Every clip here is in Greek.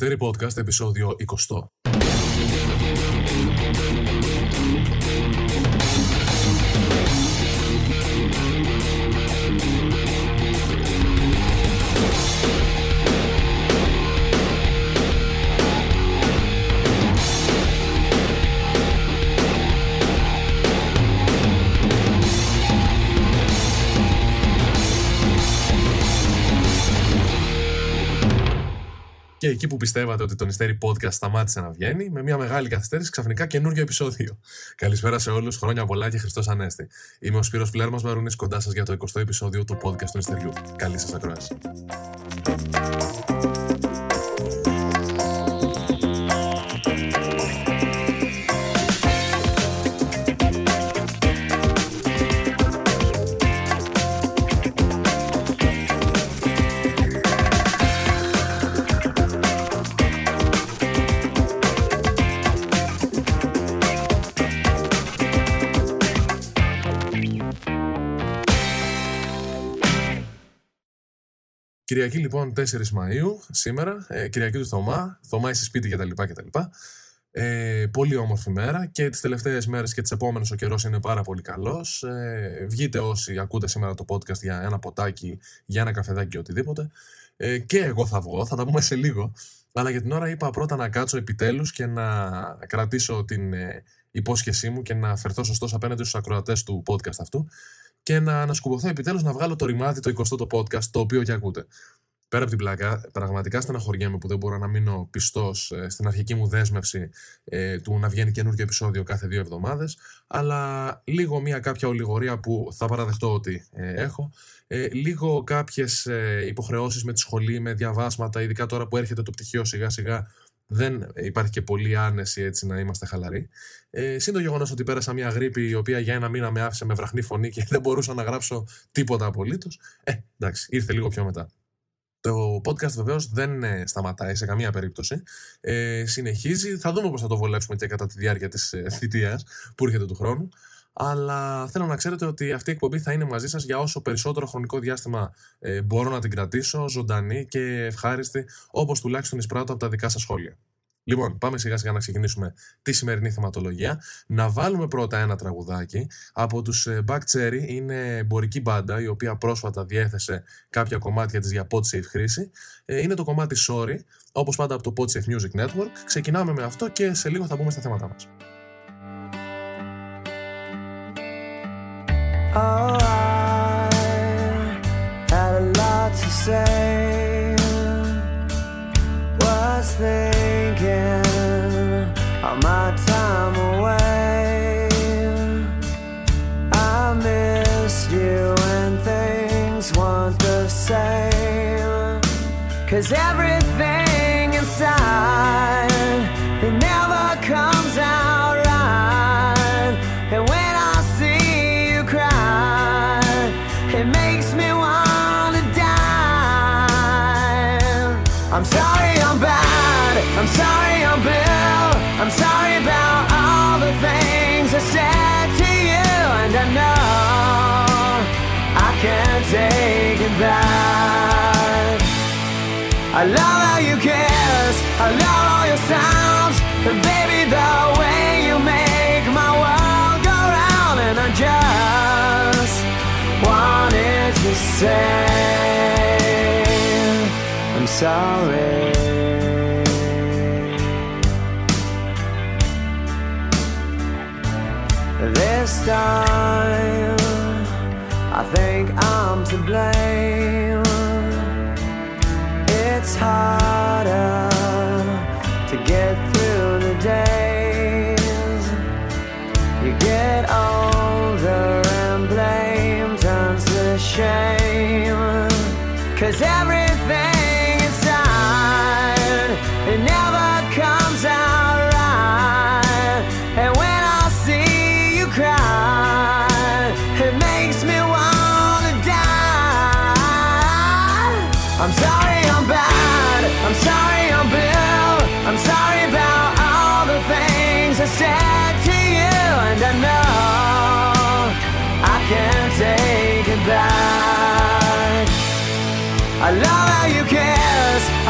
Περιστέρι Podcast, επεισόδιο 20. Και εκεί που πιστεύατε ότι το Νηστέρι Podcast σταμάτησε να βγαίνει, με μια μεγάλη καθυστέρηση, ξαφνικά καινούργιο επεισόδιο. Καλησπέρα σε όλους, χρόνια πολλά και Χριστός Ανέστη. Είμαι ο Σπύρος Πλέρμα Μαρούνη, κοντά σας για το 20ο επεισόδιο του podcast του Νηστεριού. Καλή σας ακρόαση. Κυριακή λοιπόν 4 Μαΐου, σήμερα, ε, Κυριακή του Θωμά, Θωμά είσαι σπίτι κτλ. κτλ. Ε, πολύ όμορφη μέρα και τις τελευταίες μέρες και τις επόμενες ο καιρός είναι πάρα πολύ καλός. Ε, βγείτε όσοι ακούτε σήμερα το podcast για ένα ποτάκι, για ένα καφεδάκι οτιδήποτε. Ε, και εγώ θα βγω, θα τα πούμε σε λίγο. Αλλά για την ώρα είπα πρώτα να κάτσω επιτέλους και να κρατήσω την ε, υπόσχεσή μου και να φερθώ σωστός απέναντι στους ακροατές του podcast αυτού και να ανασκουμποθώ επιτέλους να βγάλω το ρημάδι το 20ο podcast, το οποίο και ακούτε. Πέρα από την πλάκα, πραγματικά στεναχωριέμαι που δεν μπορώ να μείνω πιστός ε, στην αρχική μου δέσμευση ε, του να βγαίνει καινούργιο επεισόδιο κάθε δύο εβδομάδες, αλλά λίγο μια κάποια ολιγορία που θα παραδεχτώ ότι ε, έχω, ε, λίγο κάποιες ε, υποχρεώσεις με τη σχολή, με διαβάσματα, ειδικά τώρα που έρχεται το πτυχίο σιγά σιγά δεν υπάρχει και πολύ άνεση έτσι να είμαστε χαλαροί. Ε, Συν το γεγονός ότι πέρασα μια γρήπη η οποία για ένα μήνα με άφησε με βραχνή φωνή και δεν μπορούσα να γράψω τίποτα απολύτως. Ε, εντάξει, ήρθε λίγο πιο μετά. Το podcast βεβαίως δεν ε, σταματάει σε καμία περίπτωση. Ε, συνεχίζει. Θα δούμε πώς θα το βολέψουμε και κατά τη διάρκεια της ε, θητείας που έρχεται του χρόνου αλλά θέλω να ξέρετε ότι αυτή η εκπομπή θα είναι μαζί σας για όσο περισσότερο χρονικό διάστημα ε, μπορώ να την κρατήσω, ζωντανή και ευχάριστη, όπως τουλάχιστον εισπράττω από τα δικά σας σχόλια. Λοιπόν, πάμε σιγά σιγά να ξεκινήσουμε τη σημερινή θεματολογία. Να βάλουμε πρώτα ένα τραγουδάκι από τους ε, Back Cherry. Είναι εμπορική μπάντα η οποία πρόσφατα διέθεσε κάποια κομμάτια της για PodSafe χρήση. Ε, είναι το κομμάτι Sorry, όπως πάντα από το PodSafe Music Network. Ξεκινάμε με αυτό και σε λίγο θα μπούμε στα θέματα μας. Oh, I had a lot to say. Was thinking my time away. I you things weren't the same. Cause everything I'm sorry I'm bad. I'm sorry I'm Bill. I'm sorry about all the things I said to you, and I know I can't take it back. I love how you kiss. I love all your sounds, and baby the way you make my world go round, and I just wanted to say sorry. This time, I think I'm to blame. It's harder to get through the days. You get older and blame turns to shame. Cause everything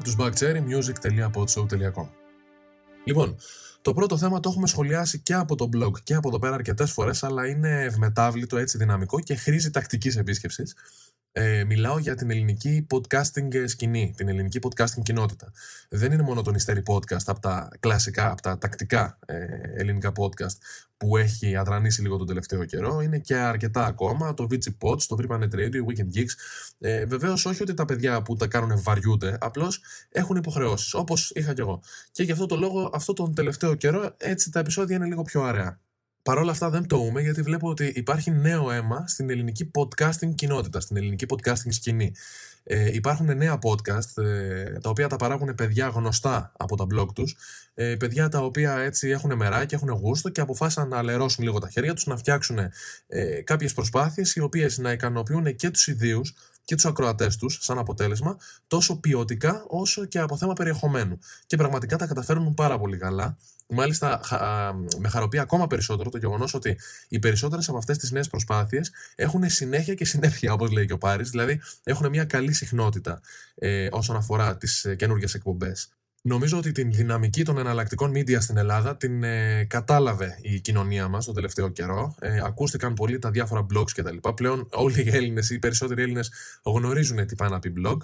από τους backcherrymusic.podshow.com Λοιπόν, το πρώτο θέμα το έχουμε σχολιάσει και από το blog και από εδώ πέρα αρκετές φορές, αλλά είναι ευμετάβλητο, έτσι δυναμικό και χρήζει τακτικής επίσκεψης. Ε, μιλάω για την ελληνική podcasting σκηνή, την ελληνική podcasting κοινότητα. Δεν είναι μόνο το νηστέρι podcast από τα κλασικά, από τα τακτικά ε, ελληνικά podcast που έχει αδρανήσει λίγο τον τελευταίο καιρό. Είναι και αρκετά ακόμα. Το VG Pods, το Free Planet Radio, Weekend Geeks. Ε, Βεβαίως, όχι ότι τα παιδιά που τα κάνουν βαριούνται, απλώς έχουν υποχρεώσεις, όπως είχα κι εγώ. Και γι' αυτό το λόγο, αυτό τον τελευταίο καιρό, έτσι τα επεισόδια είναι λίγο πιο ωραία. Παρ' όλα αυτά δεν πτωούμε γιατί βλέπω ότι υπάρχει νέο αίμα στην ελληνική podcasting κοινότητα, στην ελληνική podcasting σκηνή. Ε, υπάρχουν νέα podcast ε, τα οποία τα παράγουν παιδιά γνωστά από τα blog τους. Ε, παιδιά τα οποία έτσι έχουν μεράκι, έχουν γούστο και αποφάσισαν να αλερώσουν λίγο τα χέρια τους να φτιάξουν ε, κάποιες προσπάθειες οι οποίες να ικανοποιούν και τους ιδίους και τους ακροατές τους σαν αποτέλεσμα τόσο ποιοτικά όσο και από θέμα περιεχομένου. Και πραγματικά τα καταφέρνουν πάρα πολύ καλά Μάλιστα, χα, με χαροποιεί ακόμα περισσότερο το γεγονός ότι οι περισσότερες από αυτές τις νέες προσπάθειες έχουν συνέχεια και συνέχεια, όπως λέει και ο Πάρης, δηλαδή έχουν μια καλή συχνότητα ε, όσον αφορά τις ε, καινούργιες εκπομπές. Νομίζω ότι την δυναμική των εναλλακτικών media στην Ελλάδα την ε, κατάλαβε η κοινωνία μας τον τελευταίο καιρό. Ε, ακούστηκαν πολύ τα διάφορα blogs κτλ. Πλέον όλοι οι Έλληνες ή οι περισσότεροι Έλληνες γνωρίζουν τι πάει να πει blog.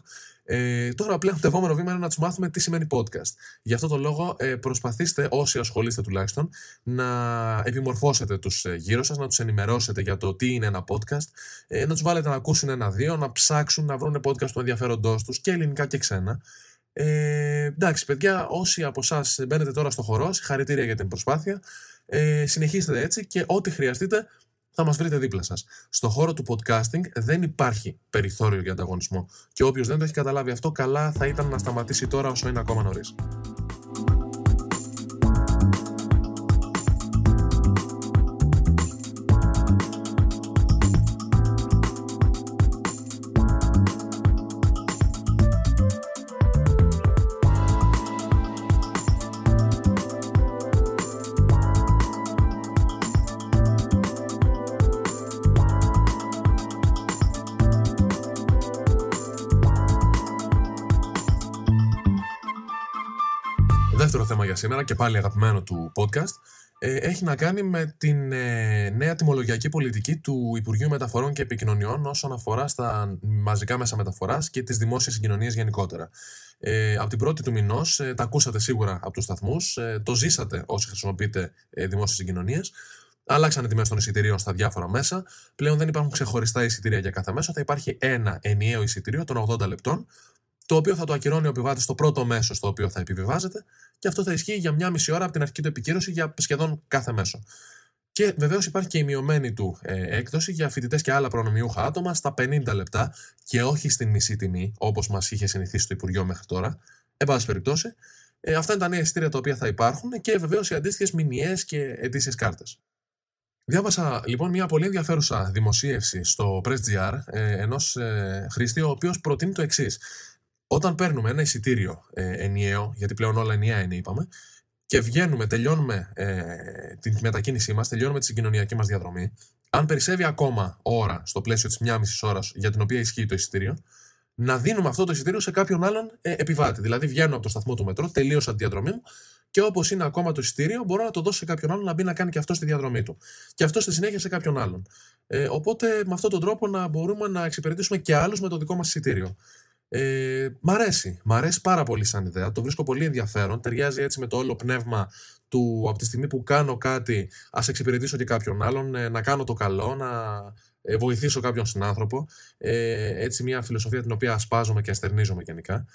Ε, τώρα πλέον το επόμενο βήμα είναι να τους μάθουμε τι σημαίνει podcast. Γι' αυτό το λόγο ε, προσπαθήστε όσοι ασχολείστε τουλάχιστον να επιμορφώσετε τους ε, γύρω σας, να τους ενημερώσετε για το τι είναι ένα podcast, ε, να τους βάλετε να ακούσουν ένα-δύο, να ψάξουν να βρουν podcast του ενδιαφέροντός τους και ελληνικά και ξένα. Ε, εντάξει, παιδιά, όσοι από εσάς μπαίνετε τώρα στο χορό, συγχαρητήρια για την προσπάθεια. Ε, συνεχίστε έτσι και ό,τι χρειαστείτε θα μας βρείτε δίπλα σας. Στο χώρο του podcasting δεν υπάρχει περιθώριο για ανταγωνισμό και όποιος δεν το έχει καταλάβει αυτό καλά θα ήταν να σταματήσει τώρα όσο είναι ακόμα νωρίς. Σήμερα και πάλι αγαπημένο του podcast ε, έχει να κάνει με την ε, νέα τιμολογιακή πολιτική του Υπουργείου Μεταφορών και Επικοινωνιών όσον αφορά στα μαζικά μέσα μεταφοράς και τις δημόσιες συγκοινωνίες γενικότερα. Ε, από την πρώτη του μηνός, ε, τα ακούσατε σίγουρα από τους σταθμούς, ε, το ζήσατε όσοι χρησιμοποιείτε ε, δημόσιες συγκοινωνίες. Άλλαξαν οι τιμές των εισιτηρίων στα διάφορα μέσα. Πλέον δεν υπάρχουν ξεχωριστά εισιτήρια για κάθε μέσο. Θα υπάρχει ένα ενιαίο εισιτήριο των 80 λεπτών, το οποίο θα το ακυρώνει ο επιβάτης στο πρώτο μέσο στο οποίο θα επιβιβάζεται και αυτό θα ισχύει για μια μισή ώρα από την αρχική του επικύρωση για σχεδόν κάθε μέσο. Και βεβαίως υπάρχει και η μειωμένη του ε, έκδοση για φοιτητές και άλλα προνομιούχα άτομα στα 50 λεπτά και όχι στην μισή τιμή, όπως μας είχε συνηθίσει το Υπουργείο μέχρι τώρα. Εν πάση περιπτώσει, ε, αυτά είναι τα νέα εισιτήρια τα οποία θα υπάρχουν και βεβαίως οι αντίστοιχες μηνιαίες και ετήσιε κάρτες. Διάβασα λοιπόν μια πολύ ενδιαφέρουσα δημοσίευση στο PressGR ε, ενός ε, χρήστη, ο οποίος προτείνει το εξής. Όταν παίρνουμε ένα εισιτήριο ε, ενιαίο, γιατί πλέον όλα ενιαία είναι, είπαμε, και βγαίνουμε, τελειώνουμε ε, την μετακίνησή μας, τελειώνουμε τη συγκοινωνιακή μας διαδρομή, αν περισσεύει ακόμα ώρα στο πλαίσιο της μία μισής ώρας για την οποία ισχύει το εισιτήριο, να δίνουμε αυτό το εισιτήριο σε κάποιον άλλον ε, επιβάτη. Δηλαδή, βγαίνω από το σταθμό του μετρό, τελείωσα τη διαδρομή μου Και όπως είναι ακόμα το εισιτήριο, μπορώ να το δώσω σε κάποιον άλλον να μπει να κάνει και αυτό στη διαδρομή του. Και αυτό στη συνέχεια σε κάποιον άλλον. Ε, οπότε με αυτόν τον τρόπο να μπορούμε να εξυπηρετήσουμε και άλλους με το δικό μας εισιτήριο. Ε, μ' αρέσει. Μ' αρέσει πάρα πολύ σαν ιδέα. Το βρίσκω πολύ ενδιαφέρον. Ταιριάζει έτσι με το όλο πνεύμα του από τη στιγμή που κάνω κάτι, ας εξυπηρετήσω και κάποιον άλλον, ε, να κάνω το καλό, να ε, βοηθήσω κάποιον συνάνθρωπο. Ε, έτσι, μια φιλοσοφία την οποία ασπάζομαι και αστερνίζομαι γενικά.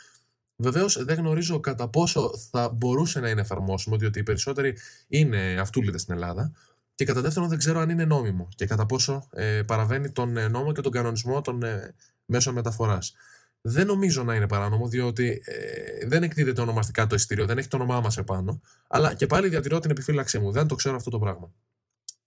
Βεβαίως δεν γνωρίζω κατά πόσο θα μπορούσε να είναι εφαρμόσιμο, διότι οι περισσότεροι είναι αυτούλιδες στην Ελλάδα. Και κατά δεύτερον, δεν ξέρω αν είναι νόμιμο και κατά πόσο ε, παραβαίνει τον ε, νόμο και τον κανονισμό των ε, μέσων μεταφοράς. Δεν νομίζω να είναι παράνομο, διότι ε, δεν εκδίδεται ονομαστικά το εισιτήριο, δεν έχει το όνομά μας επάνω. Αλλά και πάλι διατηρώ την επιφύλαξή μου. Δεν το ξέρω αυτό το πράγμα.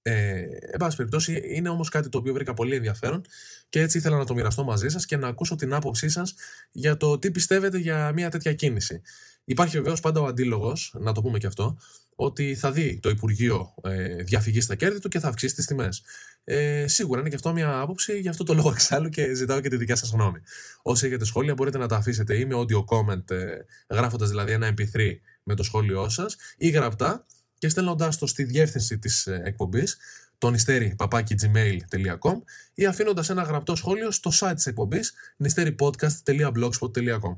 Ε, εν πάση περιπτώσει, είναι όμως κάτι το οποίο βρήκα πολύ ενδιαφέρον και έτσι ήθελα να το μοιραστώ μαζί σας και να ακούσω την άποψή σας για το τι πιστεύετε για μια τέτοια κίνηση. Υπάρχει βεβαίως πάντα ο αντίλογος, να το πούμε και αυτό, ότι θα δει το Υπουργείο ε, διαφυγή στα κέρδη του και θα αυξήσει τις τιμές. Ε, σίγουρα είναι και αυτό μια άποψη, γι' αυτό το λόγο εξάλλου και ζητάω και τη δικιά σας γνώμη. Όσοι έχετε σχόλια, μπορείτε να τα αφήσετε ή με audio comment, ε, γράφοντας δηλαδή ένα MP3 με το σχόλιο σας, ή γραπτά και στέλνοντάς το στη διεύθυνση της ε, εκπομπής, τον παπάκι.gmail.com ή αφήνοντας ένα γραπτό σχόλιο στο site της εκπομπής νηστέρipodcast.blogspot.com.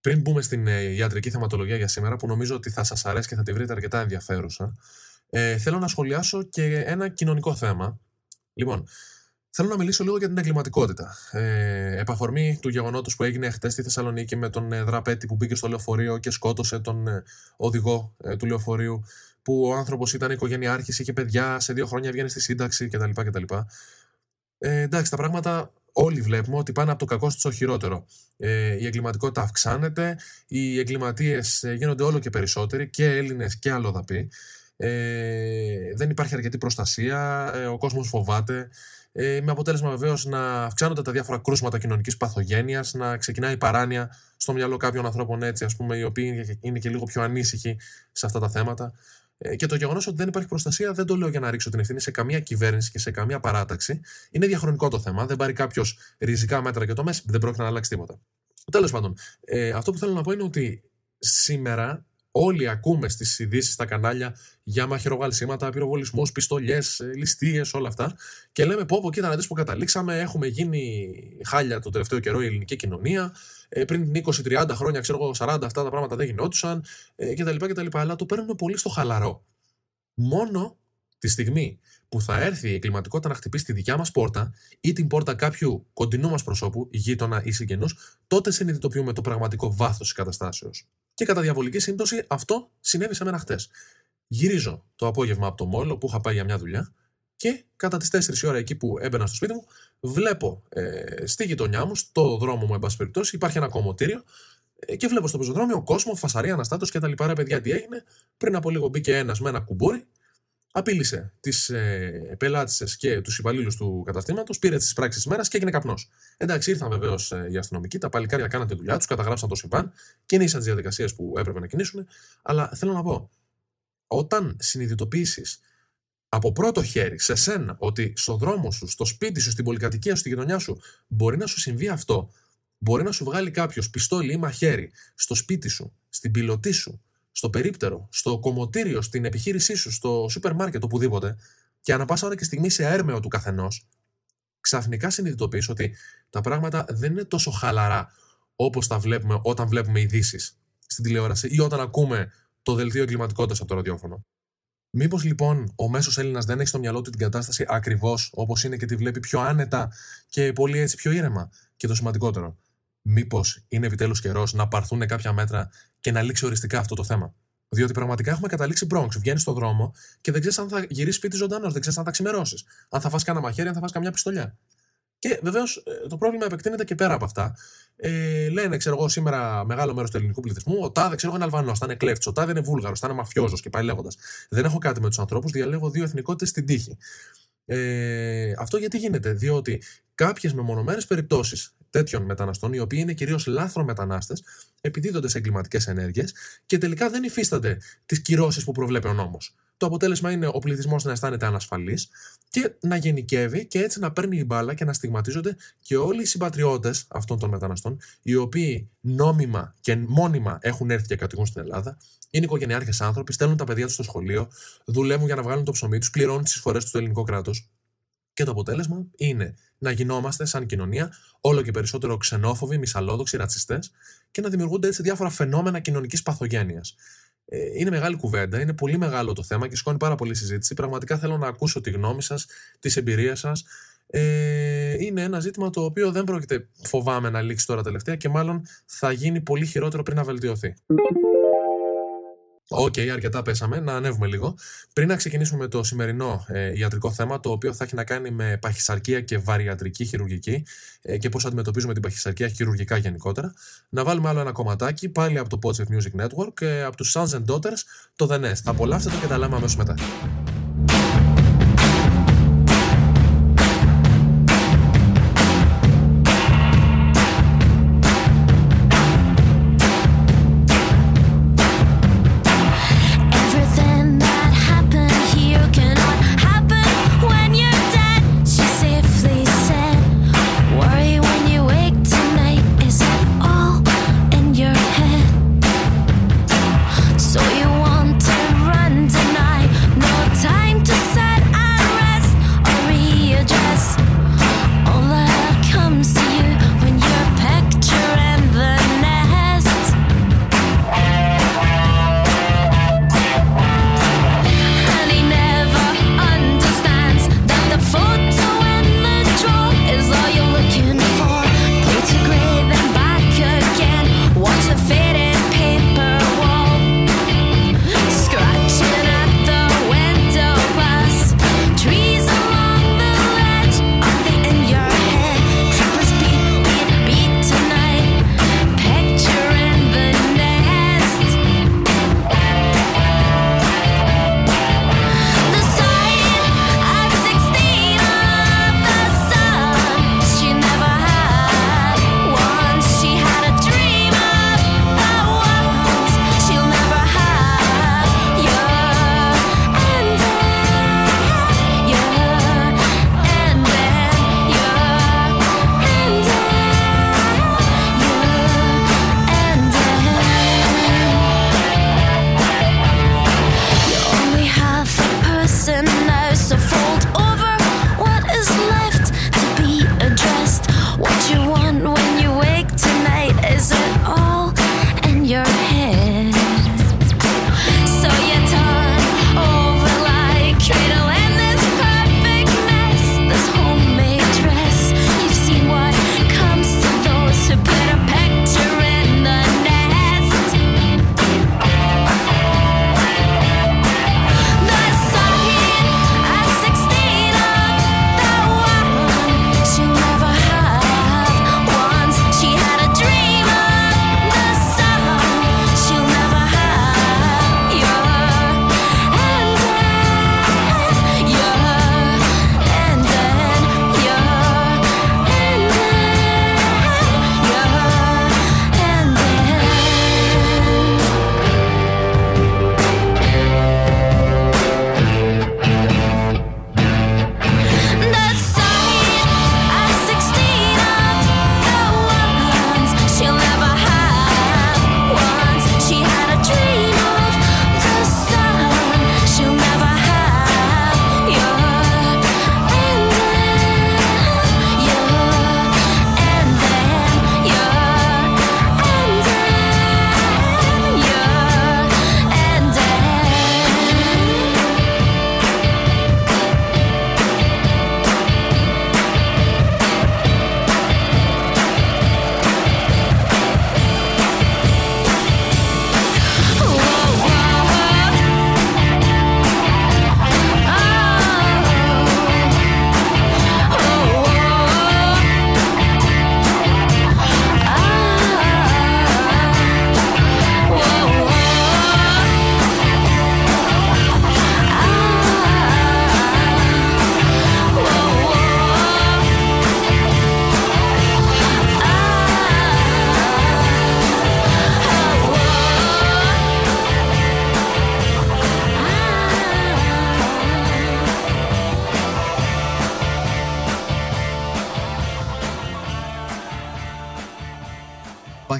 Πριν μπούμε στην ε, ιατρική θεματολογία για σήμερα, που νομίζω ότι θα σας αρέσει και θα τη βρείτε αρκετά ενδιαφέρουσα, ε, θέλω να σχολιάσω και ένα κοινωνικό θέμα. Λοιπόν, θέλω να μιλήσω λίγο για την εγκληματικότητα. Ε, επαφορμή του γεγονότος που έγινε χτες στη Θεσσαλονίκη με τον ε, δραπέτη που μπήκε στο λεωφορείο και σκότωσε τον ε, οδηγό ε, του λεωφορείου, που ο άνθρωπος ήταν οικογενειάρχης, είχε παιδιά, σε δύο χρόνια βγαίνει στη σύνταξη κτλ. κτλ. Ε, εντάξει, τα πράγματα όλοι βλέπουμε ότι πάνε από το κακό στο χειρότερο. Ε, η εγκληματικότητα αυξάνεται, οι εγκληματίες ε, γίνονται όλο και περισσότεροι, και Έλληνες και αλλοδαποί. Ε, δεν υπάρχει αρκετή προστασία, ε, ο κόσμος φοβάται. Ε, με αποτέλεσμα βεβαίως να αυξάνονται τα διάφορα κρούσματα κοινωνικής παθογένειας, να ξεκινάει η παράνοια στο μυαλό κάποιων ανθρώπων έτσι, ας πούμε, οι οποίοι είναι και λίγο πιο ανήσυχοι σε αυτά τα θέματα. Ε, και το γεγονός ότι δεν υπάρχει προστασία δεν το λέω για να ρίξω την ευθύνη σε καμία κυβέρνηση και σε καμία παράταξη. Είναι διαχρονικό το θέμα. Δεν πάρει κάποιος ριζικά μέτρα και το μέσα, δεν πρόκειται να αλλάξει τίποτα. Τέλος πάντων, ε, αυτό που θέλω να πω είναι ότι σήμερα όλοι ακούμε στις ειδήσεις στα κανάλια για μαχαιροβαλσίματα, πυροβολισμού, πιστολιές, ε, ληστείες, όλα αυτά. Και λέμε πω, πω κοίτα να δεις που καταλήξαμε. Έχουμε γίνει χάλια το τελευταίο καιρό η ελληνική κοινωνία. Ε, πριν 20-30 χρόνια, ξέρω εγώ, 40 αυτά τα πράγματα δεν γινόντουσαν ε, κτλ, κτλ. Αλλά το παίρνουμε πολύ στο χαλαρό. Μόνο τη στιγμή που θα έρθει η εγκληματικότητα να χτυπήσει τη δικιά μας πόρτα ή την πόρτα κάποιου κοντινού μας προσώπου, γείτονα ή συγγενούς, τότε συνειδητοποιούμε το πραγματικό βάθος της καταστάσεως. Και κατά διαβολική σύμπτωση αυτό συνέβη σε μένα χτες. Γυρίζω το απόγευμα από το μόλο που είχα πάει για μια δουλειά και κατά τις 4 ώρα εκεί που έμπαινα στο σπίτι μου, βλέπω ε, στη γειτονιά μου, στο δρόμο μου, εν πάση περιπτώσει, υπάρχει ένα κομμωτήριο ε, και βλέπω στο πεζοδρόμιο κόσμο, φασαρία, αναστάτω και τα λοιπά. Ρε παιδιά, τι έγινε. Πριν από λίγο μπήκε ένας με ένα κουμπούρι, απείλησε τις ε, πελάτησες και τους υπαλλήλους του καταστήματος, πήρε τις πράξεις της μέρας και έγινε καπνός. Εντάξει, ήρθαν βεβαίως ε, οι αστυνομικοί, τα παλικάρια κάναν τη δουλειά τους, καταγράψαν το συμβάν, κινήσαν τις διαδικασίες που έπρεπε να κινήσουν. Αλλά θέλω να πω, όταν συνειδητοποιήσει από πρώτο χέρι σε σένα ότι στο δρόμο σου, στο σπίτι σου, στην πολυκατοικία σου, στη γειτονιά σου μπορεί να σου συμβεί αυτό, μπορεί να σου βγάλει κάποιος πιστόλι ή μαχαίρι στο σπίτι σου, στην πιλωτή σου, στο περίπτερο, στο κομμωτήριο, στην επιχείρησή σου, στο σούπερ μάρκετ, οπουδήποτε, και ανά πάσα ώρα και στιγμή σε έρμεο του καθενός, ξαφνικά συνειδητοποιείς ότι τα πράγματα δεν είναι τόσο χαλαρά όπως τα βλέπουμε όταν βλέπουμε ειδήσει στην τηλεόραση ή όταν ακούμε το δελτίο εγκληματικότητας από το ραδιόφωνο. Μήπως λοιπόν ο μέσος Έλληνας δεν έχει στο μυαλό του την κατάσταση ακριβώς όπως είναι και τη βλέπει πιο άνετα και πολύ έτσι πιο ήρεμα. Και το σημαντικότερο, μήπως είναι επιτέλους καιρός να πάρθουν κάποια μέτρα και να λήξει οριστικά αυτό το θέμα. Διότι πραγματικά έχουμε καταλήξει Bronx. Βγαίνει στον δρόμο και δεν ξέρεις αν θα γυρίσεις σπίτι ζωντανός, δεν ξέρεις αν θα ξημερώσεις. Αν θα φας κανένα μαχαίρι, αν θα φας καμιά πιστολιά. Και βεβαίως ε, το πρόβλημα επεκτείνεται και πέρα από αυτά. Ε, λένε, ξέρω εγώ, σήμερα μεγάλο μέρος του ελληνικού πληθυσμού, ο Τάδε, ξέρω εγώ, είναι Αλβανός, θα είναι κλέφτης, ο Τάδε είναι Βούλγαρος, θα είναι Μαφιόζος και πάει λέγοντας. Δεν έχω κάτι με τους ανθρώπους, διαλέγω δύο εθνικότητες στην τύχη. Ε, αυτό γιατί γίνεται, διότι κάποιες μεμονωμένες περιπτώσεις τέτοιων μεταναστών, οι οποίοι είναι κυρίως λάθρο μετανάστες, επιδίδονται σε εγκληματικές ενέργειες και τελικά δεν υφίστανται τις κυρώσεις που προβλέπει ο νόμος. Το αποτέλεσμα είναι ο πληθυσμός να αισθάνεται ανασφαλής και να γενικεύει και έτσι να παίρνει η μπάλα και να στιγματίζονται και όλοι οι συμπατριώτες αυτών των μεταναστών, οι οποίοι νόμιμα και μόνιμα έχουν έρθει και κατοικούν στην Ελλάδα, είναι οικογενειάρχες άνθρωποι, στέλνουν τα παιδιά τους στο σχολείο, δουλεύουν για να βγάλουν το ψωμί τους, πληρώνουν τις εισφορές τους στο ελληνικό κράτος. Και το αποτέλεσμα είναι να γινόμαστε σαν κοινωνία όλο και περισσότερο ξενόφοβοι, μισαλλόδοξοι, ρατσιστές και να δημιουργούνται έτσι διάφορα φαινόμενα κοινωνικής παθογένειας. Ε, είναι μεγάλη κουβέντα, είναι πολύ μεγάλο το θέμα και σηκώνει πάρα πολύ συζήτηση. Πραγματικά θέλω να ακούσω τη γνώμη σας, τις εμπειρίες σας. Ε, είναι ένα ζήτημα το οποίο δεν πρόκειται φοβάμαι να λήξει τώρα τελευταία και μάλλον θα γίνει πολύ χειρότερο πριν να βελτιωθεί. OK, okay, αρκετά πέσαμε. Να ανέβουμε λίγο. Πριν να ξεκινήσουμε με το σημερινό ε, ιατρικό θέμα, το οποίο θα έχει να κάνει με παχυσαρκία και βαριατρική χειρουργική ε, και πώς αντιμετωπίζουμε την παχυσαρκία χειρουργικά γενικότερα, να βάλουμε άλλο ένα κομματάκι πάλι από το Positive Music Network, ε, από τους Sons and Daughters, το The Nest. Απολαύστε το και τα λέμε αμέσως μετά.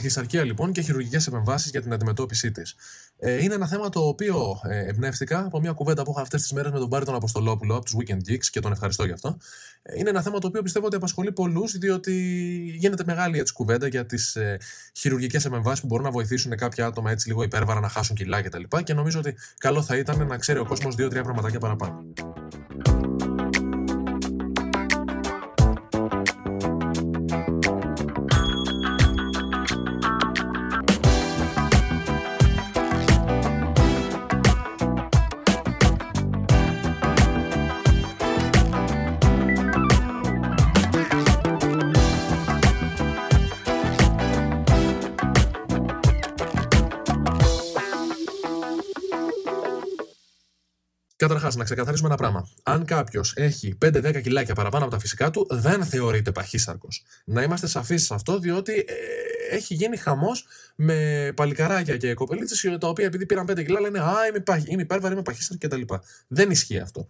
Παχυσαρκία λοιπόν και χειρουργικές επεμβάσεις για την αντιμετώπιση της. Ε, είναι ένα θέμα το οποίο ε, εμπνεύστηκα από μια κουβέντα που είχα αυτές τις μέρες με τον Πάρη τον Αποστολόπουλο από τους Weekend Geeks και τον ευχαριστώ γι' αυτό. Ε, είναι ένα θέμα το οποίο πιστεύω ότι απασχολεί πολλούς, διότι γίνεται μεγάλη έτσι κουβέντα για τις ε, χειρουργικές επεμβάσεις που μπορούν να βοηθήσουν κάποια άτομα έτσι λίγο υπέρβαρα να χάσουν κιλά κτλ. Και, και νομίζω ότι καλό θα ήταν να ξέρει ο κόσμος δύο-τρία πραγματάκια παραπάνω. Να ξεκαθαρίσουμε ένα πράγμα. Αν κάποιος έχει 5-10 κιλάκια παραπάνω από τα φυσικά του, δεν θεωρείται παχύσαρκος. Να είμαστε σαφείς σε αυτό, διότι ε, έχει γίνει χαμός με παλικαράκια και κοπελίτσες, τα οποία επειδή πήραν 5 κιλά λένε Α, είμαι, παχ, είμαι υπέρβαρη, είμαι παχύσαρκος κτλ. Δεν ισχύει αυτό.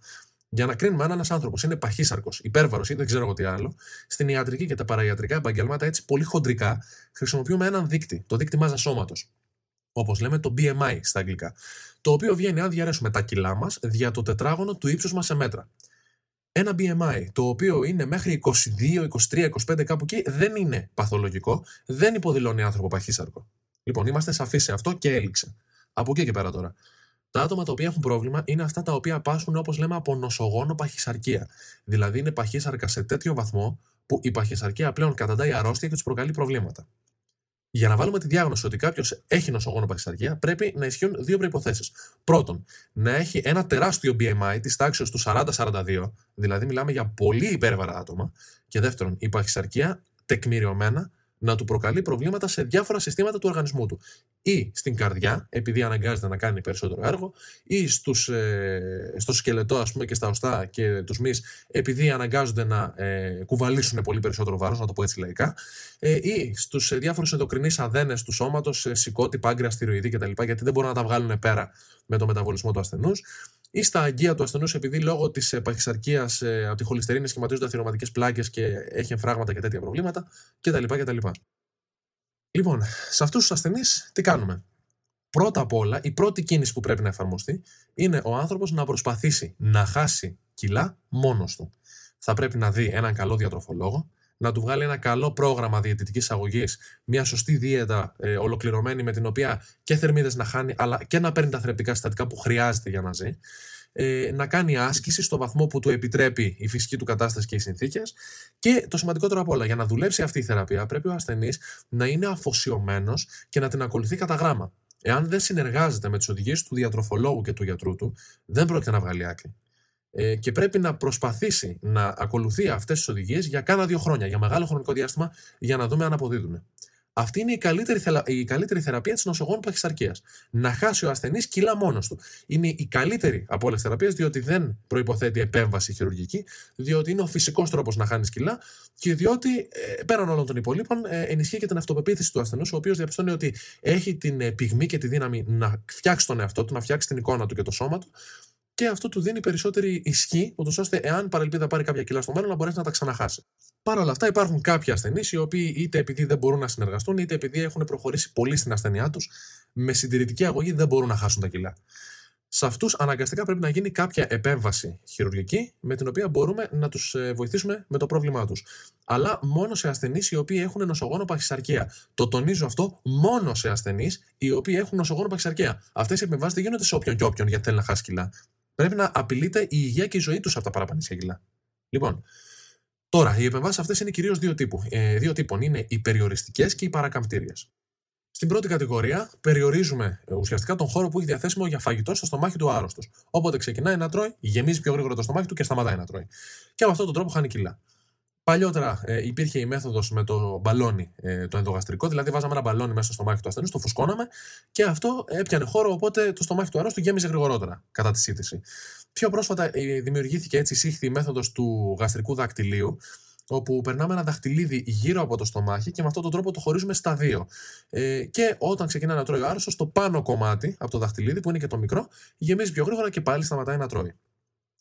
Για να κρίνουμε αν ένας άνθρωπος είναι παχύσαρκος, υπέρβαρος ή δεν ξέρω εγώ τι άλλο, στην ιατρική και τα παραϊατρικά επαγγέλματα, έτσι πολύ χοντρικά, χρησιμοποιούμε έναν δείκτη, το δείκτη μάζας σώματος. Όπως λέμε το BMI στα αγγλικά. Το οποίο βγαίνει αν διαρρέσουμε τα κιλά μας δια το τετράγωνο του ύψους μας σε μέτρα. Ένα BMI το οποίο είναι μέχρι 22, 23, 25 κάπου εκεί δεν είναι παθολογικό, δεν υποδηλώνει άνθρωπο παχύσαρκο. Λοιπόν, είμαστε σαφείς σε αυτό και έληξε. Από εκεί και πέρα τώρα. Τα άτομα τα οποία έχουν πρόβλημα είναι αυτά τα οποία πάσχουν όπως λέμε από νοσογόνο παχυσαρκία. Δηλαδή είναι παχύσαρκα σε τέτοιο βαθμό που η παχυσαρκία πλέον καταντάει αρρώστια και τους προκαλεί προβλήματα. Για να βάλουμε τη διάγνωση ότι κάποιος έχει νοσογόνο παχυσαρκία, πρέπει να ισχύουν δύο προποθέσει. Πρώτον, να έχει ένα τεράστιο BMI της τάξης του 40-42, δηλαδή μιλάμε για πολύ υπέρβαρα άτομα. Και δεύτερον, η παχυσαρκία τεκμηριωμένα να του προκαλεί προβλήματα σε διάφορα συστήματα του οργανισμού του. Ή στην καρδιά, επειδή αναγκάζεται να κάνει περισσότερο έργο, ή στους, ε, στο σκελετό ας πούμε, και στα οστά και τους μυς, επειδή αναγκάζονται να ε, κουβαλήσουν πολύ περισσότερο βάρος, να το πω έτσι λαϊκά, ε, ή στους ε, διάφορους ενδοκρινείς αδένες του σώματος, ε, σηκώτη, πάγκρια, στηροειδή κτλ. Γιατί δεν μπορούν να τα βγάλουν πέρα με το μεταβολισμό του ασθενούς ή στα αγκία του ασθενούς, επειδή λόγω της παχυσαρκίας ε, από τη χολυστερίνη σχηματίζονται αθυρωματικέ πλάκες και έχει εμφράγματα και τέτοια προβλήματα κτλ. κτλ. Λοιπόν, σε αυτούς τους ασθενείς τι κάνουμε; Πρώτα απ' όλα, η πρώτη κίνηση που πρέπει να εφαρμοστεί είναι ο άνθρωπος να προσπαθήσει να χάσει κιλά μόνος του. Θα πρέπει να δει έναν καλό διατροφολόγο, να του βγάλει ένα καλό πρόγραμμα διαιτητικής αγωγής, μια σωστή δίαιτα ε, ολοκληρωμένη με την οποία και θερμίδες να χάνει, αλλά και να παίρνει τα θρεπτικά συστατικά που χρειάζεται για να ζει. Ε, να κάνει άσκηση στο βαθμό που του επιτρέπει η φυσική του κατάσταση και οι συνθήκες. Και το σημαντικότερο απ' όλα, για να δουλέψει αυτή η θεραπεία, πρέπει ο ασθενής να είναι αφοσιωμένος και να την ακολουθεί κατά γράμμα. Εάν δεν συνεργάζεται με τις οδηγίες του διατροφολόγου και του γιατρού του, δεν πρόκειται να βγάλει άκρη ε, και πρέπει να προσπαθήσει να ακολουθεί αυτές τις οδηγίες για κάνα δύο χρόνια, για μεγάλο χρονικό διάστημα, για να δούμε αν αποδίδουν. Αυτή είναι η καλύτερη, η καλύτερη θεραπεία της νοσογόνου παχυσαρκίας. Να χάσει ο ασθενής κιλά μόνος του. Είναι η καλύτερη από όλες τις θεραπείες, διότι δεν προποθέτει επέμβαση χειρουργική, διότι είναι ο φυσικός τρόπος να χάνεις κιλά και διότι ε, πέραν όλων των υπολείπων ε, ενισχύει και την αυτοπεποίθηση του ασθενούς, ο οποίος διαπιστώνει ότι έχει την ε, πυγμή και τη δύναμη να φτιάξει τον εαυτό του, να φτιάξει την εικόνα του και το σώμα του και αυτό του δίνει περισσότερη ισχύ, ούτως ώστε εάν παρελπίδα πάρει κάποια κιλά στο μέλλον να μπορέσει να τα ξαναχάσει. Παρ' όλα αυτά, υπάρχουν κάποιοι ασθενείς οι οποίοι είτε επειδή δεν μπορούν να συνεργαστούν, είτε επειδή έχουν προχωρήσει πολύ στην ασθενειά τους, με συντηρητική αγωγή δεν μπορούν να χάσουν τα κιλά. Σε αυτούς αναγκαστικά πρέπει να γίνει κάποια επέμβαση χειρουργική με την οποία μπορούμε να τους βοηθήσουμε με το πρόβλημά τους. Αλλά μόνο σε ασθενείς οι οποίοι έχουν νοσογόνο παχυσαρκία. Το τονίζω αυτό μόνο σε ασθενείς οι οποίοι έχουν νοσογόνο παχυσαρκία. Αυτές οι επεμβάσεις δεν γίνονται σε όποιον και όποιον γιατί θέλει να χάσει κιλά πρέπει να απειλείται η υγεία και η ζωή τους από τα παραπανήσια κιλά. Λοιπόν, τώρα οι επεμβάσεις αυτές είναι κυρίως δύο, τύπου, ε, δύο τύπων. Είναι οι περιοριστικές και οι παρακαμπτήριες. Στην πρώτη κατηγορία περιορίζουμε ε, ουσιαστικά τον χώρο που έχει διαθέσιμο για φαγητό στο στομάχι του άρρωστου. Όποτε ξεκινάει να τρώει, γεμίζει πιο γρήγορα το στομάχι του και σταματάει να τρώει. Και με αυτόν τον τρόπο χάνει κιλά. Παλιότερα ε, υπήρχε η μέθοδος με το μπαλόνι ε, το ενδογαστρικό, δηλαδή βάζαμε ένα μπαλόνι μέσα στο στομάχι του ασθενούς, το φουσκώναμε και αυτό έπιανε χώρο, οπότε το στομάχι του αρρώστου γέμιζε γρηγορότερα κατά τη σύντηση. Πιο πρόσφατα ε, δημιουργήθηκε έτσι σύχθη η μέθοδος του γαστρικού δακτυλίου, όπου περνάμε ένα δαχτυλίδι γύρω από το στομάχι και με αυτόν τον τρόπο το χωρίζουμε στα δύο. Ε, και όταν ξεκινά να τρώει ο άρρωστος, το πάνω κομμάτι από το δαχτυλίδι, που είναι και το μικρό, γεμίζει πιο γρήγορα και πάλι σταματάει να τρώει.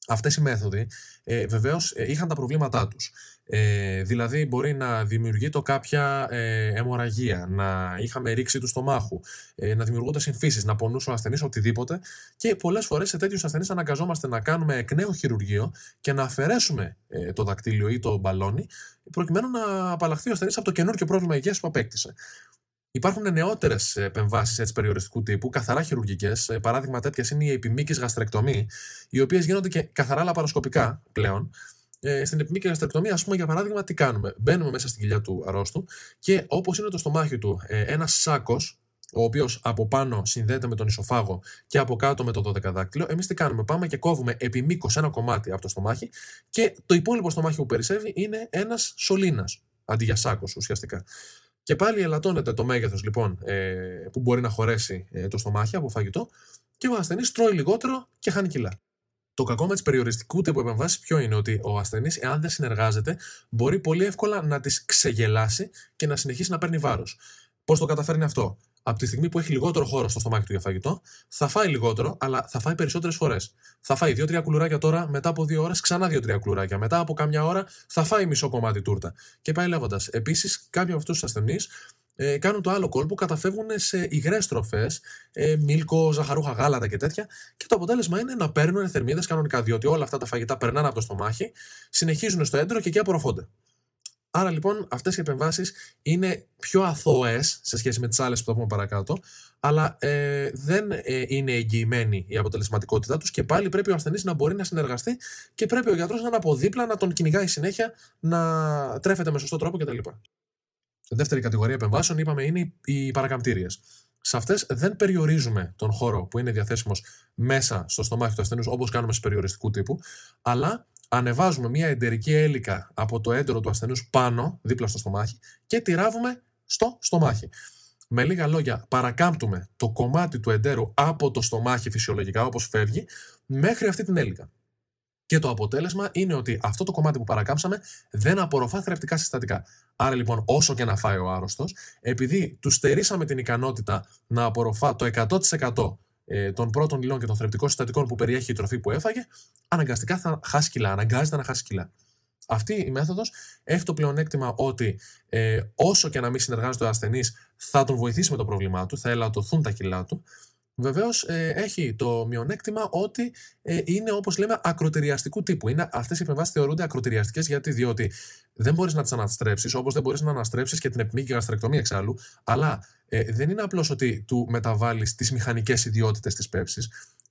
Αυτές οι μέθοδοι ε, βεβαίως είχαν τα προβλήματά τους. Ε, δηλαδή, μπορεί να δημιουργεί το κάποια ε, αιμορραγία, να είχαμε ρήξη του στομάχου, ε, να δημιουργούνται συμφίσει, να πονούσε ο ασθενής, οτιδήποτε. Και πολλές φορές σε τέτοιους ασθενείς αναγκαζόμαστε να κάνουμε εκ νέου χειρουργείο και να αφαιρέσουμε ε, το δακτύλιο ή το μπαλόνι, προκειμένου να απαλλαχθεί ο ασθενής από το καινούργιο πρόβλημα υγείας που απέκτησε. Υπάρχουν νεότερες επεμβάσεις περιοριστικού τύπου, καθαρά χειρουργικές. Παράδειγμα τέτοια είναι η επιμήκη γαστρεκτομή, οι οποίες γίνονται και καθαρά λαπαροσκοπικά πλέον. Ε, στην επιμήκη γαστρεκτομία, ας πούμε, για παράδειγμα, τι κάνουμε; Μπαίνουμε μέσα στην κοιλιά του αρρώστου και όπως είναι το στομάχι του ε, ένας σάκος, ο οποίος από πάνω συνδέεται με τον ισοφάγο και από κάτω με το 12 δάκτυλο, εμείς τι κάνουμε; Πάμε και κόβουμε επί μήκο ένα κομμάτι από το στομάχι και το υπόλοιπο στομάχι που περισσεύει είναι ένας σωλήνας αντί για σάκος ουσιαστικά. Και πάλι ελαττώνεται το μέγεθος λοιπόν ε, που μπορεί να χωρέσει ε, το στομάχι από φαγητό και ο ασθενής τρώει λιγότερο και χάνει κιλά. Το κακό με τις περιοριστικούς τύπου επεμβάσεις ποιο είναι ότι ο ασθενής, εάν δεν συνεργάζεται, μπορεί πολύ εύκολα να τις ξεγελάσει και να συνεχίσει να παίρνει βάρος. Πώς το καταφέρνει αυτό, από τη στιγμή που έχει λιγότερο χώρο στο στομάχι του για φαγητό, θα φάει λιγότερο, αλλά θα φάει περισσότερες φορές. Θα φάει 2-3 κουλουράκια τώρα, μετά από 2 ώρες ξανά 2-3 κουλουράκια. Μετά από κάμια ώρα θα φάει μισό κομμάτι τούρτα. Και πάει λέγοντας. Επίσης, κάποιοι από αυτούς τους ασθενείς ε, κάνουν το άλλο κόλπο, καταφεύγουν σε υγρές τροφές, ε, μίλκο, ζαχαρούχα γάλατα και τέτοια. Και το αποτέλεσμα είναι να παίρνουν θερμίδες κανονικά, διότι όλα αυτά τα φαγητά περνάνε από το στομάχι, συνεχίζουν στο έντρο και εκεί απορροφώνται. Άρα λοιπόν αυτές οι επεμβάσεις είναι πιο αθώες σε σχέση με τις άλλες που θα πούμε παρακάτω, αλλά ε, δεν ε, είναι εγγυημένη η αποτελεσματικότητά τους και πάλι πρέπει ο ασθενής να μπορεί να συνεργαστεί και πρέπει ο γιατρός να είναι από δίπλα, να τον κυνηγάει συνέχεια, να τρέφεται με σωστό τρόπο κτλ. Δεύτερη κατηγορία επεμβάσεων, είπαμε, είναι οι παρακαμπτήριες. Σε αυτές δεν περιορίζουμε τον χώρο που είναι διαθέσιμος μέσα στο στομάχι του ασθενούς όπως κάνουμε σε περιοριστικού τύπου, αλλά ανεβάζουμε μια εντερική έλικα από το έντερο του ασθενούς πάνω, δίπλα στο στομάχι, και τη ράβουμε στο στομάχι. Με λίγα λόγια, παρακάμπτουμε το κομμάτι του εντέρου από το στομάχι φυσιολογικά, όπως φεύγει, μέχρι αυτή την έλικα. Και το αποτέλεσμα είναι ότι αυτό το κομμάτι που παρακάμψαμε δεν απορροφά θρεπτικά συστατικά. Άρα λοιπόν, όσο και να φάει ο άρρωστος, επειδή του στερήσαμε την ικανότητα να απορροφά το 100% ε, των πρώτων υλών και των θρεπτικών συστατικών που περιέχει η τροφή που έφαγε, αναγκαστικά θα χάσει κιλά. Αναγκάζεται να χάσει κιλά. Αυτή η μέθοδος έχει το πλεονέκτημα ότι ε, όσο και να μην συνεργάζεται ο ασθενής, θα τον βοηθήσει με το πρόβλημά του, θα ελαττωθούν τα κιλά του. Βεβαίως ε, έχει το μειονέκτημα ότι ε, είναι όπως λέμε ακροτεριαστικού τύπου. Αυτές οι επεμβάσεις θεωρούνται ακροτεριαστικές γιατί διότι δεν μπορείς να τις αναστρέψεις, όπως δεν μπορείς να αναστρέψεις και την επιμήκη γαστρεκτομή εξάλλου, αλλά ε, δεν είναι απλώς ότι του μεταβάλεις τις μηχανικές ιδιότητες της πέψης.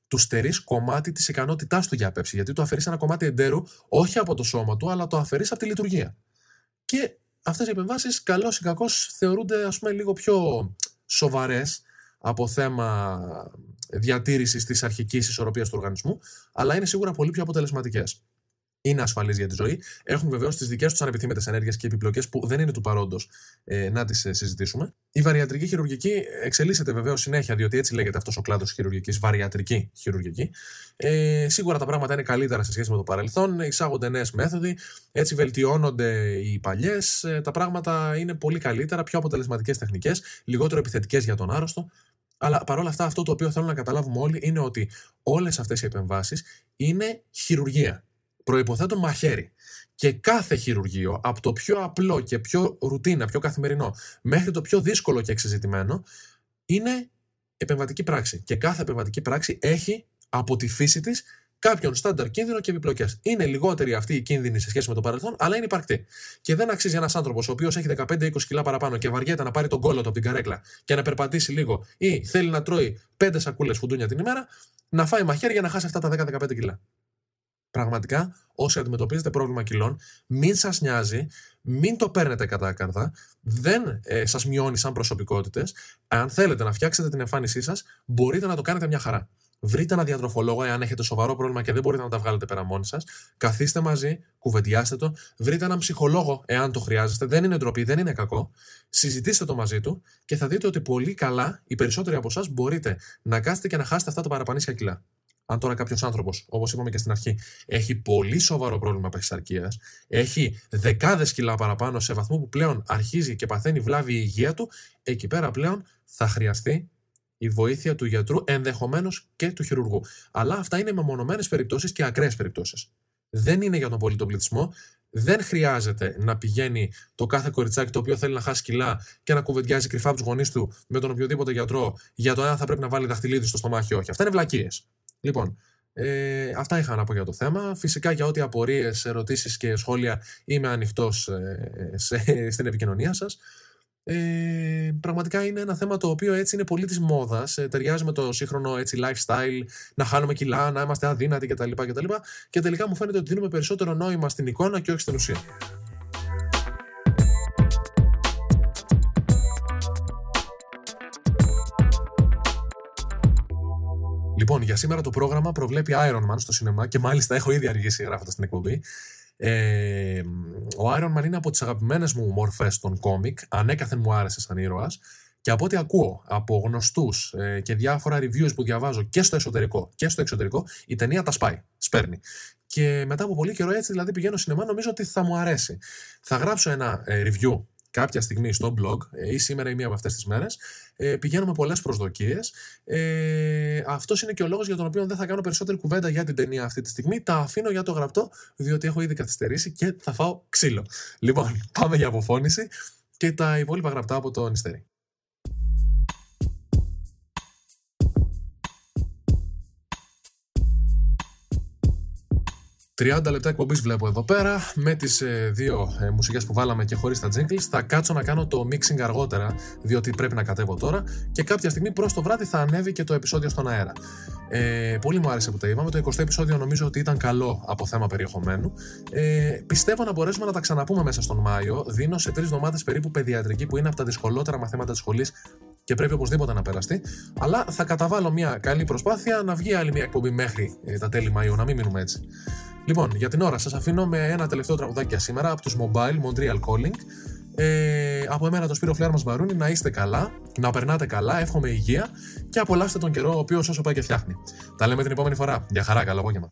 Του στερείς κομμάτι της ικανότητάς του για πέψη. Γιατί του αφαιρείς ένα κομμάτι εντέρου, όχι από το σώμα του, αλλά το αφαιρείς από τη λειτουργία. Και αυτές οι επεμβάσεις, καλό ή κακό, θεωρούνται ας πούμε, λίγο πιο σοβαρές από θέμα διατήρησης της αρχικής ισορροπίας του οργανισμού, αλλά είναι σίγουρα πολύ πιο αποτελεσματικές. Είναι ασφαλείς για τη ζωή. Έχουν βεβαίως τις δικές τους ανεπιθύμητες ενέργειες και επιπλοκές που δεν είναι του παρόντος ε, να τις ε, συζητήσουμε. Η βαριατρική χειρουργική εξελίσσεται βεβαίως συνέχεια, διότι έτσι λέγεται αυτός ο κλάδος χειρουργικής, βαριατρική χειρουργική. Ε, σίγουρα τα πράγματα είναι καλύτερα σε σχέση με το παρελθόν. Εισάγονται νέες μέθοδοι, έτσι βελτιώνονται οι παλιές. Ε, τα πράγματα είναι πολύ καλύτερα, πιο αποτελεσματικές τεχνικές, λιγότερο επιθετικές για τον άρρωστο. Αλλά παρόλα αυτά, αυτό το οποίο θέλω να καταλάβουμε όλοι είναι ότι όλες αυτές οι επεμβάσεις είναι χειρουργία. Προποθέτουν μαχαίρι. Και κάθε χειρουργείο, από το πιο απλό και πιο ρουτίνα, πιο καθημερινό, μέχρι το πιο δύσκολο και εξεζητημένο, είναι επεμβατική πράξη. Και κάθε επεμβατική πράξη έχει από τη φύση της κάποιον στάνταρ κίνδυνο και επιπλοκές. Είναι λιγότερη αυτή η κίνδυνη σε σχέση με το παρελθόν, αλλά είναι υπαρκτή. Και δεν αξίζει ένας άνθρωπος ο οποίος έχει 15-20 κιλά παραπάνω και βαριέται να πάρει τον κόλλο του από την καρέκλα και να περπατήσει λίγο ή θέλει να τρώει 5 σακούλες φουντούνια την ημέρα, να φάει μαχαίρι για να χάσει αυτά τα 10-15 κιλά. Πραγματικά, όσοι αντιμετωπίζετε πρόβλημα κιλών, μην σας νοιάζει, μην το παίρνετε κατά καρδά, δεν ε, σας μειώνει σαν προσωπικότητες. Αν θέλετε να φτιάξετε την εμφάνισή σας, μπορείτε να το κάνετε μια χαρά. Βρείτε ένα διατροφολόγο, εάν έχετε σοβαρό πρόβλημα και δεν μπορείτε να τα βγάλετε πέρα μόνοι σας. Καθίστε μαζί, κουβεντιάστε το. Βρείτε έναν ψυχολόγο, εάν το χρειάζεστε. Δεν είναι ντροπή, δεν είναι κακό. Συζητήστε το μαζί του και θα δείτε ότι πολύ καλά οι περισσότεροι από εσάς μπορείτε να κάθετε και να χάσετε αυτά τα παραπανήσια κιλά. Αν τώρα κάποιος άνθρωπος, όπως είπαμε και στην αρχή, έχει πολύ σοβαρό πρόβλημα παχυσαρκίας, έχει δεκάδες κιλά παραπάνω σε βαθμό που πλέον αρχίζει και παθαίνει βλάβη η υγεία του, εκεί πέρα πλέον θα χρειαστεί η βοήθεια του γιατρού, ενδεχομένως και του χειρουργού. Αλλά αυτά είναι μεμονωμένες περιπτώσεις και ακραίες περιπτώσεις. Δεν είναι για τον πολίτο πληθυσμό. Δεν χρειάζεται να πηγαίνει το κάθε κοριτσάκι το οποίο θέλει να χάσει κιλά και να κουβεντιάζει κρυφά από τους γονείς του με τον οποιοδήποτε γιατρό για το αν θα πρέπει να βάλει δαχτυλίδι στο στομάχι ή όχι. Αυτά είναι βλακίες. Λοιπόν, ε, αυτά είχα να πω για το θέμα. Φυσικά για ό,τι απορίες, ερωτήσεις και σχόλια είμαι ανοιχτός ε, στην επικοινωνία σας. Ε, πραγματικά είναι ένα θέμα το οποίο έτσι είναι πολύ της μόδας. Ε, ταιριάζει με το σύγχρονο έτσι, lifestyle, να χάνουμε κιλά, να είμαστε αδύνατοι κτλ. κτλ. Και τελικά μου φαίνεται ότι δίνουμε περισσότερο νόημα στην εικόνα και όχι στην ουσία. Λοιπόν, για σήμερα το πρόγραμμα προβλέπει Iron Man στο σινεμά και μάλιστα έχω ήδη αργήσει γράφοντα την εκπομπή. Ε, ο Iron Man είναι από τις αγαπημένες μου μορφές των κόμικ. Ανέκαθεν μου άρεσε σαν ήρωας. Και από ό,τι ακούω από γνωστούς ε, και διάφορα reviews που διαβάζω και στο εσωτερικό και στο εξωτερικό, η ταινία τα σπάει. Σπέρνει. Και μετά από πολύ καιρό έτσι, δηλαδή πηγαίνω σινεμά, νομίζω ότι θα μου αρέσει. Θα γράψω ένα ε, review κάποια στιγμή στο blog ε, ή σήμερα ή μία από αυτές τις μέρες ε, πηγαίνω με πολλές προσδοκίες. Ε, αυτός είναι και ο λόγος για τον οποίο δεν θα κάνω περισσότερη κουβέντα για την ταινία αυτή τη στιγμή. Τα αφήνω για το γραπτό διότι έχω ήδη καθυστερήσει και θα φάω ξύλο. Λοιπόν πάμε για αποφώνηση και τα υπόλοιπα γραπτά από το νηστέρι 30 λεπτά εκπομπής βλέπω εδώ πέρα με τις ε, δύο ε, μουσικές που βάλαμε και χωρίς τα jingles. Θα κάτσω να κάνω το mixing αργότερα, διότι πρέπει να κατέβω τώρα. Και κάποια στιγμή προς το βράδυ θα ανέβει και το επεισόδιο στον αέρα. Ε, πολύ μου άρεσε που τα είπαμε. Το 20ο επεισόδιο νομίζω ότι ήταν καλό από θέμα περιεχομένου. Ε, πιστεύω να μπορέσουμε να τα ξαναπούμε μέσα στον Μάιο. Δίνω σε τρεις εβδομάδες περίπου παιδιατρική που είναι από τα δυσκολότερα μαθήματα τη σχολής και πρέπει οπωσδήποτε να περαστεί. Αλλά θα καταβάλω μια καλή προσπάθεια να βγει άλλη μια εκπομπή μέχρι ε, τα τέλη Μαΐου, να μην μείνουμε έτσι. Λοιπόν, για την ώρα σας αφήνω με ένα τελευταίο τραγουδάκι για σήμερα από τους Mobile Montreal Calling. Ε, από εμένα το Σπύρο Φλιάρ Μπαρούνι να είστε καλά, να περνάτε καλά, εύχομαι υγεία και απολαύστε τον καιρό ο οποίος όσο πάει και φτιάχνει. Τα λέμε την επόμενη φορά. Για χαρά, καλό απόγευμα.